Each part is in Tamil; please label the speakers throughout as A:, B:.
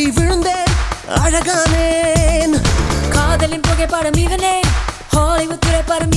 A: தவறி விழுந்தேன் அழகானேன்.
B: காதலின் புகைப்படம் இவனே ஹாலிவுட் திரைப்படம்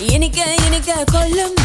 B: இனிக்க இனிக்க கொல்லும்